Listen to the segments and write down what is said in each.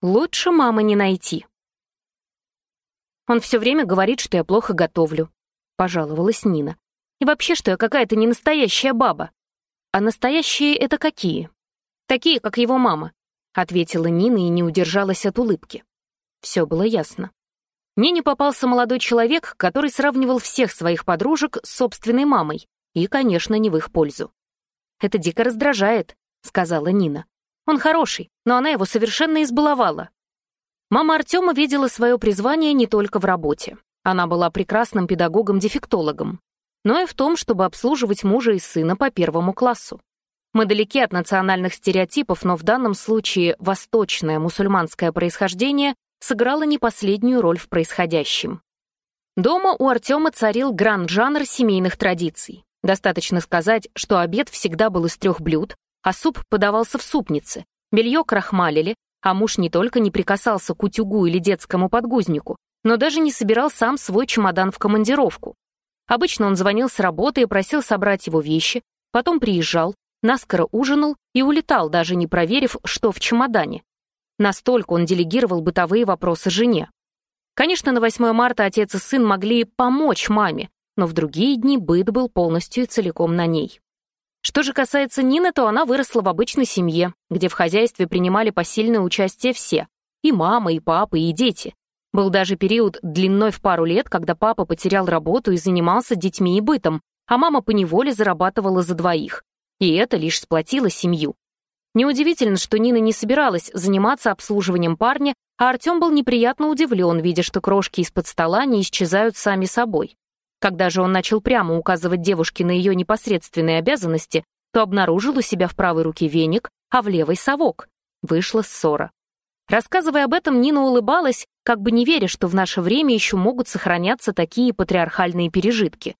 Лучше мамы не найти. Он все время говорит, что я плохо готовлю, пожаловалась Нина. И вообще, что я какая-то не настоящая баба. А настоящие это какие? Такие, как его мама, ответила Нина и не удержалась от улыбки. Все было ясно. Нине попался молодой человек, который сравнивал всех своих подружек с собственной мамой, и, конечно, не в их пользу. «Это дико раздражает», — сказала Нина. Он хороший, но она его совершенно избаловала. Мама Артема видела свое призвание не только в работе. Она была прекрасным педагогом-дефектологом, но и в том, чтобы обслуживать мужа и сына по первому классу. Мы далеки от национальных стереотипов, но в данном случае восточное мусульманское происхождение сыграло не последнюю роль в происходящем. Дома у Артема царил гранд-жанр семейных традиций. Достаточно сказать, что обед всегда был из трех блюд, а суп подавался в супнице. Белье крахмалили, а муж не только не прикасался к утюгу или детскому подгузнику, но даже не собирал сам свой чемодан в командировку. Обычно он звонил с работы и просил собрать его вещи, потом приезжал, наскоро ужинал и улетал, даже не проверив, что в чемодане. Настолько он делегировал бытовые вопросы жене. Конечно, на 8 марта отец и сын могли помочь маме, но в другие дни быт был полностью и целиком на ней. Что же касается Нины, то она выросла в обычной семье, где в хозяйстве принимали посильное участие все — и мама, и папа, и дети. Был даже период длиной в пару лет, когда папа потерял работу и занимался детьми и бытом, а мама поневоле зарабатывала за двоих. И это лишь сплотило семью. Неудивительно, что Нина не собиралась заниматься обслуживанием парня, а Артем был неприятно удивлен, видя, что крошки из-под стола не исчезают сами собой. Когда же он начал прямо указывать девушке на ее непосредственные обязанности, то обнаружил у себя в правой руке веник, а в левой — совок. Вышла ссора. Рассказывая об этом, Нина улыбалась, как бы не веря, что в наше время еще могут сохраняться такие патриархальные пережитки.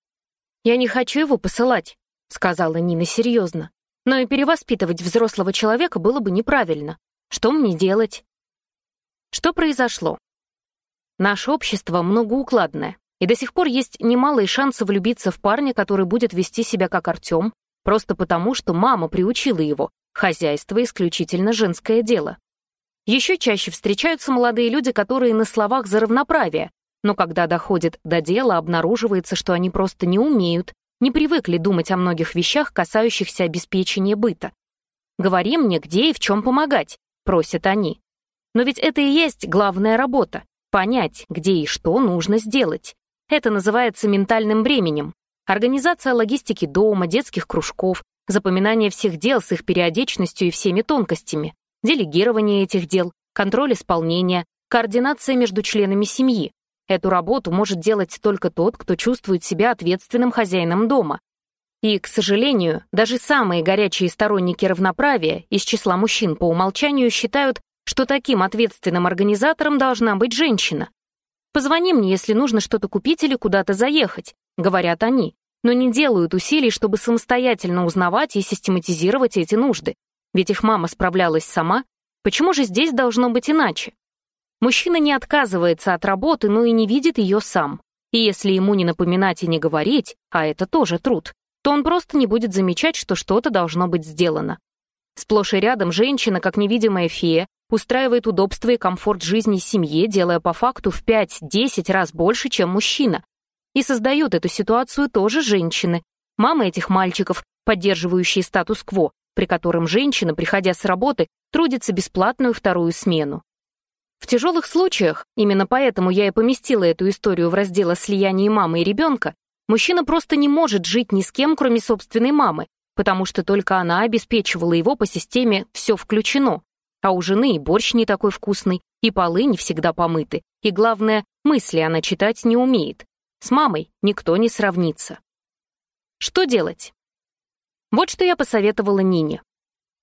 «Я не хочу его посылать», — сказала Нина серьезно. «Но и перевоспитывать взрослого человека было бы неправильно. Что мне делать?» Что произошло? Наше общество многоукладное. И до сих пор есть немалые шансы влюбиться в парня, который будет вести себя как Артем, просто потому, что мама приучила его. Хозяйство — исключительно женское дело. Еще чаще встречаются молодые люди, которые на словах за равноправие, но когда доходит до дела, обнаруживается, что они просто не умеют, не привыкли думать о многих вещах, касающихся обеспечения быта. «Говори мне, где и в чем помогать», — просят они. Но ведь это и есть главная работа — понять, где и что нужно сделать. Это называется ментальным бременем. Организация логистики дома, детских кружков, запоминание всех дел с их периодичностью и всеми тонкостями, делегирование этих дел, контроль исполнения, координация между членами семьи. Эту работу может делать только тот, кто чувствует себя ответственным хозяином дома. И, к сожалению, даже самые горячие сторонники равноправия из числа мужчин по умолчанию считают, что таким ответственным организатором должна быть женщина. Позвони мне, если нужно что-то купить или куда-то заехать, говорят они, но не делают усилий, чтобы самостоятельно узнавать и систематизировать эти нужды. Ведь их мама справлялась сама, почему же здесь должно быть иначе? Мужчина не отказывается от работы, но и не видит ее сам. И если ему не напоминать и не говорить, а это тоже труд, то он просто не будет замечать, что что-то должно быть сделано. Сплошь и рядом женщина, как невидимая фея, устраивает удобство и комфорт жизни семье, делая по факту в 5-10 раз больше, чем мужчина. И создают эту ситуацию тоже женщины. Мамы этих мальчиков, поддерживающие статус-кво, при котором женщина, приходя с работы, трудится бесплатную вторую смену. В тяжелых случаях, именно поэтому я и поместила эту историю в раздел о слиянии мамы и ребенка, мужчина просто не может жить ни с кем, кроме собственной мамы, потому что только она обеспечивала его по системе «все включено», а у жены и борщ не такой вкусный, и полы не всегда помыты, и, главное, мысли она читать не умеет. С мамой никто не сравнится. Что делать? Вот что я посоветовала Нине.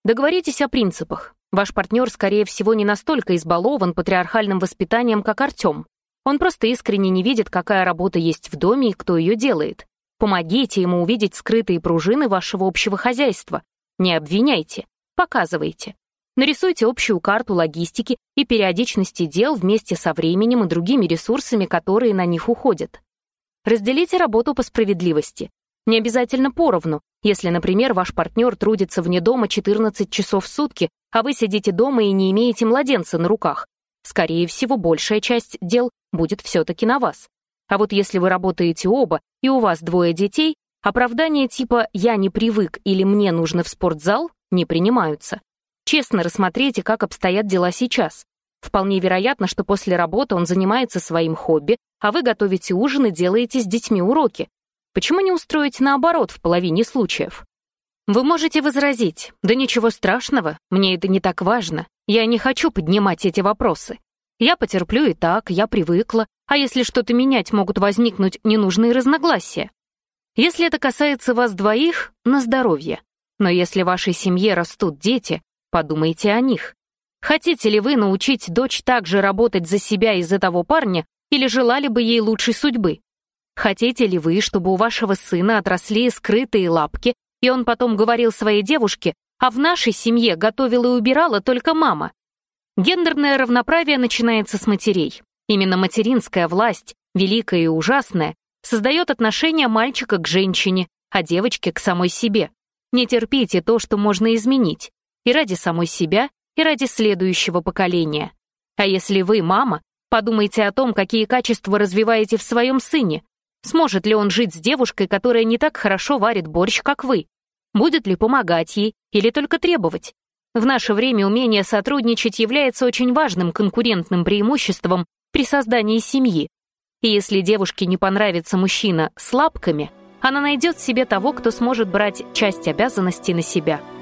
Договоритесь о принципах. Ваш партнер, скорее всего, не настолько избалован патриархальным воспитанием, как Артем. Он просто искренне не видит, какая работа есть в доме и кто ее делает. Помогите ему увидеть скрытые пружины вашего общего хозяйства. Не обвиняйте, показывайте. Нарисуйте общую карту логистики и периодичности дел вместе со временем и другими ресурсами, которые на них уходят. Разделите работу по справедливости. Не обязательно поровну, если, например, ваш партнер трудится вне дома 14 часов в сутки, а вы сидите дома и не имеете младенца на руках. Скорее всего, большая часть дел будет все-таки на вас. А вот если вы работаете оба, и у вас двое детей, оправдания типа «я не привык» или «мне нужно в спортзал» не принимаются. Честно рассмотрите, как обстоят дела сейчас. Вполне вероятно, что после работы он занимается своим хобби, а вы готовите ужин и делаете с детьми уроки. Почему не устроить наоборот в половине случаев? Вы можете возразить, да ничего страшного, мне это не так важно, я не хочу поднимать эти вопросы. Я потерплю и так, я привыкла, а если что-то менять, могут возникнуть ненужные разногласия. Если это касается вас двоих, на здоровье. Но если в вашей семье растут дети, подумайте о них. Хотите ли вы научить дочь также работать за себя и за того парня, или желали бы ей лучшей судьбы? Хотите ли вы, чтобы у вашего сына отросли скрытые лапки, и он потом говорил своей девушке, а в нашей семье готовила и убирала только мама? Гендерное равноправие начинается с матерей. Именно материнская власть, великая и ужасная, создает отношение мальчика к женщине, а девочки к самой себе. Не терпите то, что можно изменить, и ради самой себя, и ради следующего поколения. А если вы мама, подумайте о том, какие качества развиваете в своем сыне. Сможет ли он жить с девушкой, которая не так хорошо варит борщ, как вы? Будет ли помогать ей или только требовать? В наше время умение сотрудничать является очень важным конкурентным преимуществом при создании семьи. И если девушке не понравится мужчина с лапками, она найдет себе того, кто сможет брать часть обязанностей на себя –